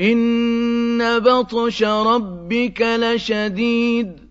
إِنَّ بَطْشَ رَبِّكَ لَشَدِيدٌ